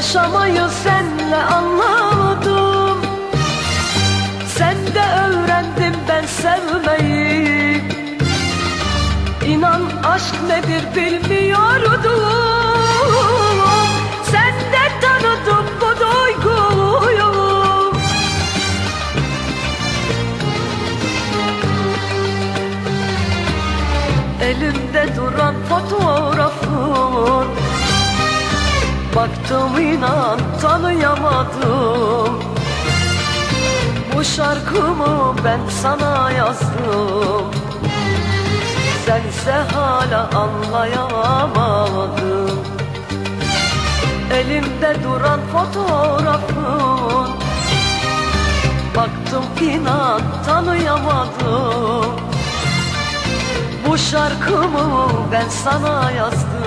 Yaşamayı senle anladım. Sende öğrendim ben sevmeyi. İnan aşk nedir bilmiyordum. Sende tanıdım bu duyguyu. Elimde duran fotoğrafın Baktım inan tanıyamadım. Bu şarkımı ben sana yazdım. Sense hala anlayamadın Elimde duran fotoğrafın. Baktım inan tanıyamadım. Bu şarkımı ben sana yazdım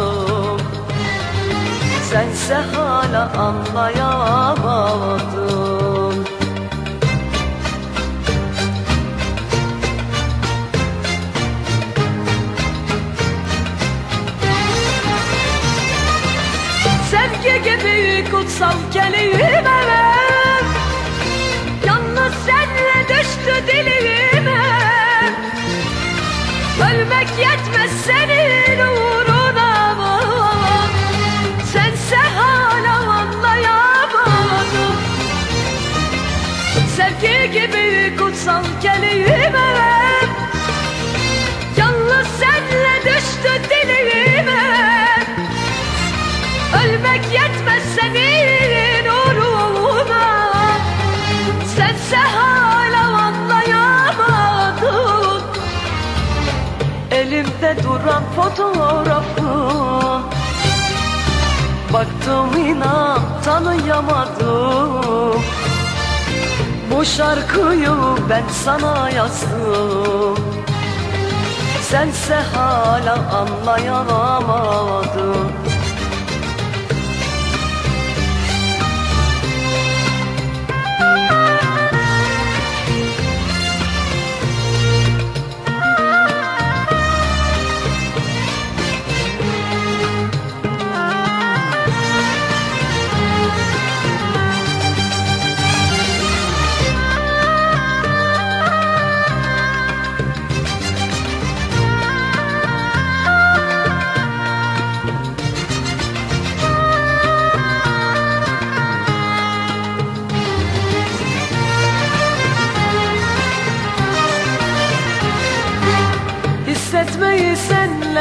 Sense hala anlayamadın Sevgi gibi kutsal kelime Yalnız senle düştü dilime. Ölmek yetmez senin uğruna kutsal kelime Yalnız senle düştü dilime. Ölmek yetmez senin uğruna Sense hala anlayamadın Elimde duran fotoğrafın Baktım inan tanıyamadım Bu şarkıyı ben sana yazdım. Sense hala anlayamadın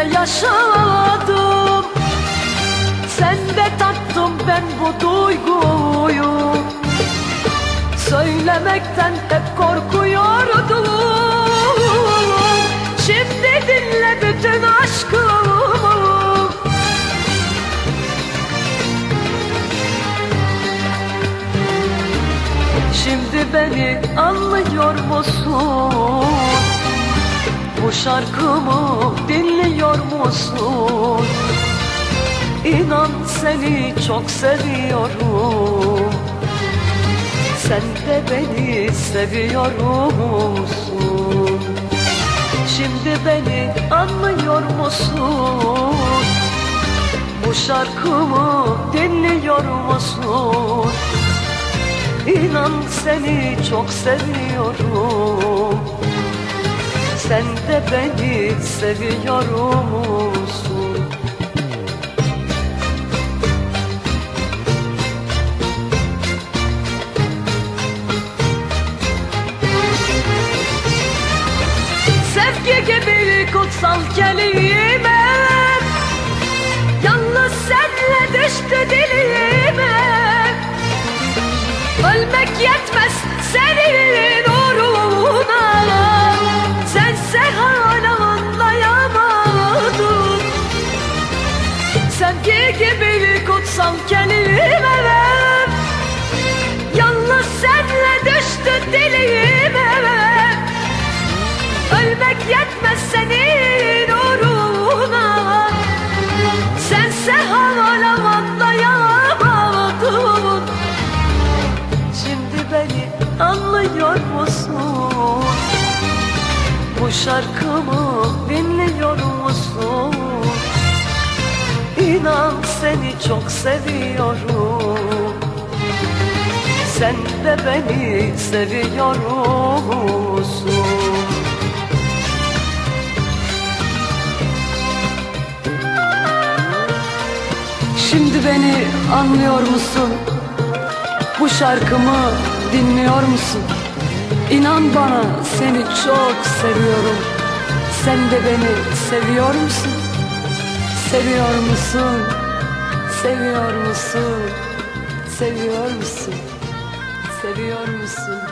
yaşadım. Sende tattım ben bu duyguyu. Söylemekten hep korkuyordum. Şimdi dinle bütün aşkımı. Şimdi beni anlıyor musun? Bu şarkımı dinliyor musun? İnan seni çok seviyorum Sen de beni seviyor musun? Şimdi beni anlıyor musun? Bu şarkımı dinliyor musun? İnan seni çok seviyorum Sen de beni seviyor musun? Sevgi gibi kutsal kelime Yalnız senle düştü dilime Ölmek yetmez Yetmez senin uğruna Sense hala anlayamadın Şimdi beni anlıyor musun? Bu şarkımı dinliyor musun? İnan seni çok seviyorum Sen de beni seviyor musun? Şimdi beni anlıyor musun? Bu şarkımı dinliyor musun? İnan bana seni çok seviyorum. Sen de beni seviyor musun? Seviyor musun? Seviyor musun? Seviyor musun? Seviyor musun?